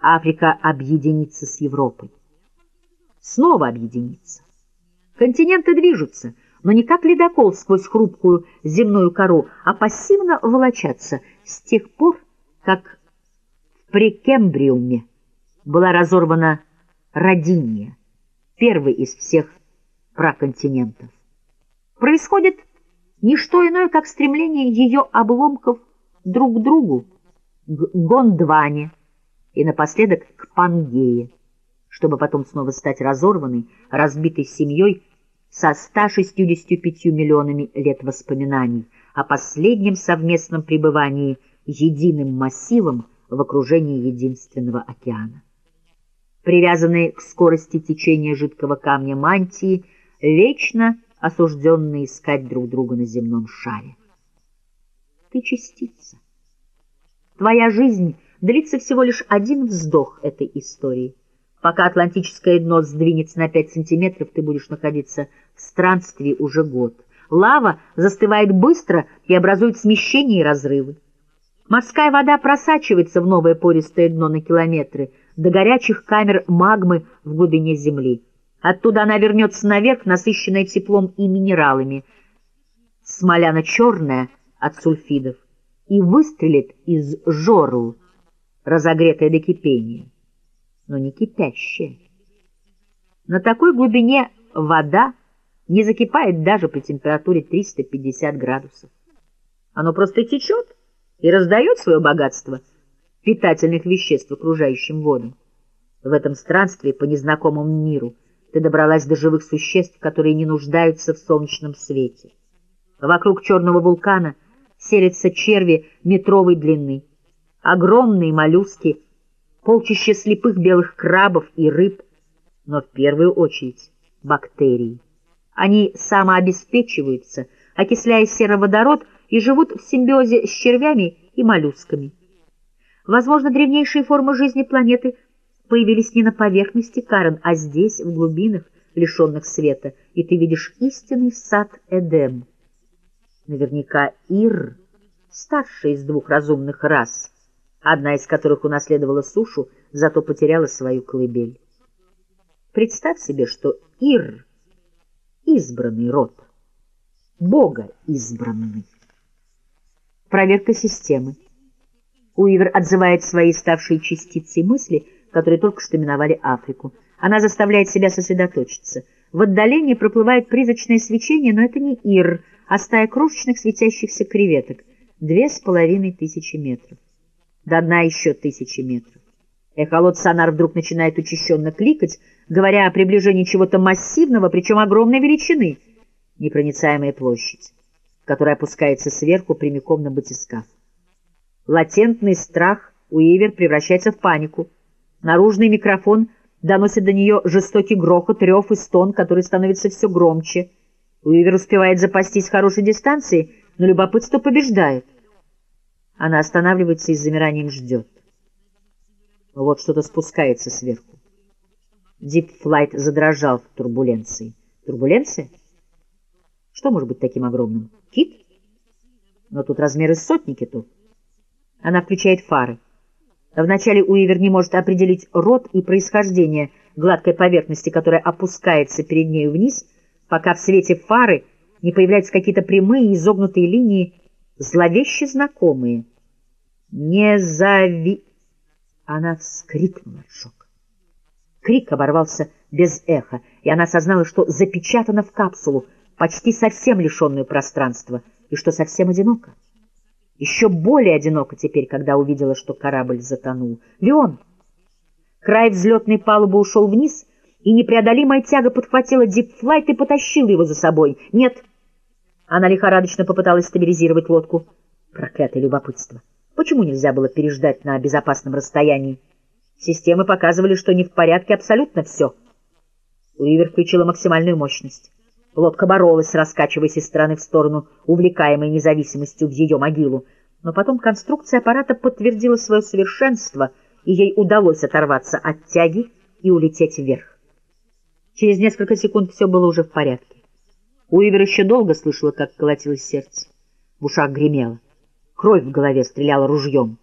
Африка объединится с Европой. Снова объединится. Континенты движутся, но не как ледокол сквозь хрупкую земную кору, а пассивно волочатся с тех пор, как в Прекембриуме была разорвана Родинья, первый из всех праконтинентов. Происходит не что иное, как стремление ее обломков друг к другу, к Гондване и напоследок к Пангее, чтобы потом снова стать разорванной, разбитой семьей со 165 миллионами лет воспоминаний о последнем совместном пребывании единым массивом в окружении единственного океана. Привязанные к скорости течения жидкого камня мантии, вечно осужденные искать друг друга на земном шаре. Ты частица. Твоя жизнь длится всего лишь один вздох этой истории. Пока атлантическое дно сдвинется на 5 сантиметров, ты будешь находиться в странстве уже год. Лава застывает быстро и образует смещение и разрывы. Морская вода просачивается в новое пористое дно на километры до горячих камер магмы в глубине земли. Оттуда она вернется наверх, насыщенная теплом и минералами, смоляно-черная от сульфидов, и выстрелит из жорл, разогретая до кипения, но не кипящая. На такой глубине вода не закипает даже при температуре 350 градусов. Оно просто течет и раздает свое богатство питательных веществ окружающим водам. В этом странстве по незнакомому миру ты добралась до живых существ, которые не нуждаются в солнечном свете. Вокруг черного вулкана селятся черви метровой длины, огромные моллюски, полчища слепых белых крабов и рыб, но в первую очередь бактерии. Они самообеспечиваются, окисляя сероводород, и живут в симбиозе с червями и моллюсками. Возможно, древнейшие формы жизни планеты появились не на поверхности Карен, а здесь, в глубинах, лишенных света, и ты видишь истинный сад Эдем. Наверняка Ир, старшая из двух разумных рас, одна из которых унаследовала сушу, зато потеряла свою колыбель. Представь себе, что Ир — избранный род, Бога избранный. Проверка системы. Уивер отзывает свои ставшие частицы мысли, которые только что миновали Африку. Она заставляет себя сосредоточиться. В отдалении проплывает призрачное свечение, но это не Ир, а стая крошечных светящихся креветок. Две с половиной тысячи метров. До дна еще тысячи метров. Эхолот Сонар вдруг начинает учащенно кликать, говоря о приближении чего-то массивного, причем огромной величины. Непроницаемая площадь который опускается сверху прямиком на батискаф. Латентный страх Уивер превращается в панику. Наружный микрофон доносит до нее жестокий грохот, рев и стон, который становится все громче. Уивер успевает запастись хорошей дистанцией, но любопытство побеждает. Она останавливается и с замиранием ждет. Вот что-то спускается сверху. Дипфлайт задрожал в турбуленции. Турбуленция? Что может быть таким огромным? Кит? Но тут размеры сотни китов. Она включает фары. Вначале Уивер не может определить род и происхождение гладкой поверхности, которая опускается перед нею вниз, пока в свете фары не появляются какие-то прямые изогнутые линии, зловеще знакомые. «Не зави...» Она вскрикнула от шока. Крик оборвался без эха, и она осознала, что запечатана в капсулу, почти совсем лишенную пространства, и что совсем одиноко. Еще более одиноко теперь, когда увидела, что корабль затонул. Леон! Край взлетной палубы ушел вниз, и непреодолимая тяга подхватила дипфлайт и потащила его за собой. Нет! Она лихорадочно попыталась стабилизировать лодку. Проклятое любопытство! Почему нельзя было переждать на безопасном расстоянии? Системы показывали, что не в порядке абсолютно все. Уивер включила максимальную мощность. Лодка боролась, раскачиваясь из стороны в сторону, увлекаемой независимостью в ее могилу. Но потом конструкция аппарата подтвердила свое совершенство, и ей удалось оторваться от тяги и улететь вверх. Через несколько секунд все было уже в порядке. Уивер еще долго слышала, как колотилось сердце. В ушах гремело. Кровь в голове стреляла ружьем.